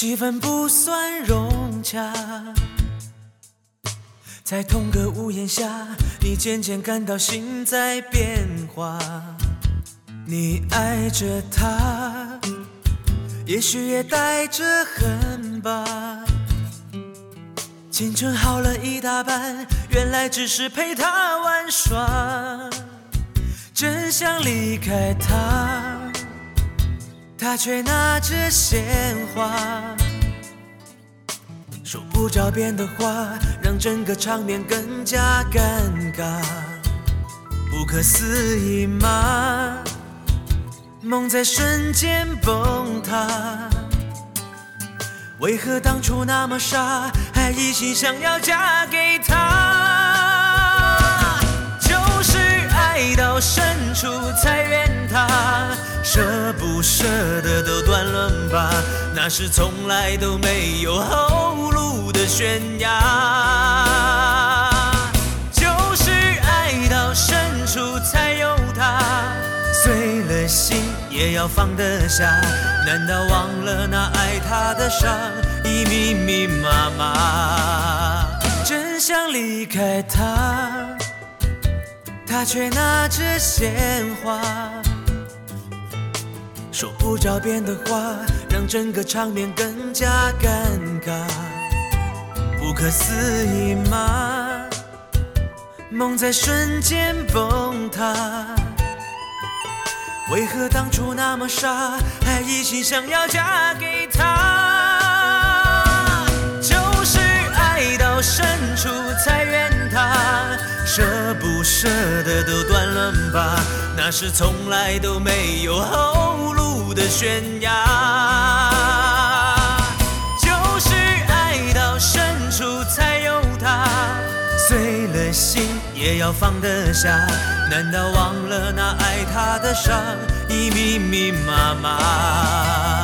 气氛不算融洽，在同个屋檐下，你渐渐感到心在变化。你爱着他，也许也带着恨吧。青春好了一大半，原来只是陪他玩耍。真想离开他，他却拿着鲜花，说不着边的话，让整个场面更加尴尬。不可思议吗？梦在瞬间崩塌。为何当初那么傻，还一心想要嫁给他？就是爱到深处才怨他，舍不不舍得都断了吧，那是从来都没有后路的悬崖。就是爱到深处才有他，碎了心也要放得下。难道忘了那爱他的伤已密密麻麻？真想离开他，他却拿着鲜花，说不着边的话，让整个场面更加尴尬。不可思议吗？梦在瞬间崩塌。为何当初那么傻，还一心想要嫁给他？就是爱到深处才怨他，舍不舍得都断了吧，那是从来都没有后路的悬崖。就是爱到深处才有他，碎了心也要放得下。难道忘了那爱他的伤已密密麻麻？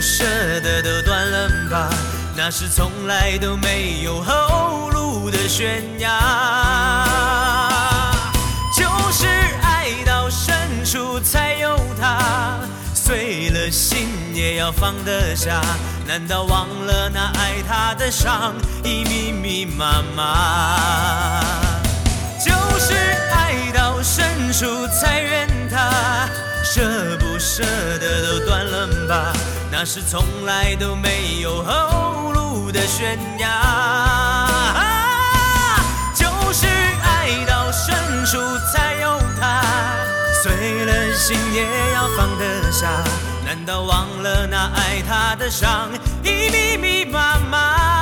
不舍得都断了吧。那是从来都没有后路的悬崖，就是爱到深处才有他，碎了心也要放得下。难道忘了那爱他的伤已密密麻麻？就是爱到深处才怨他，舍不舍得都断了吧。那是从来都没有后路的悬崖，就是爱到深处才有他，碎了心也要放得下。难道忘了那爱他的伤已密密麻麻？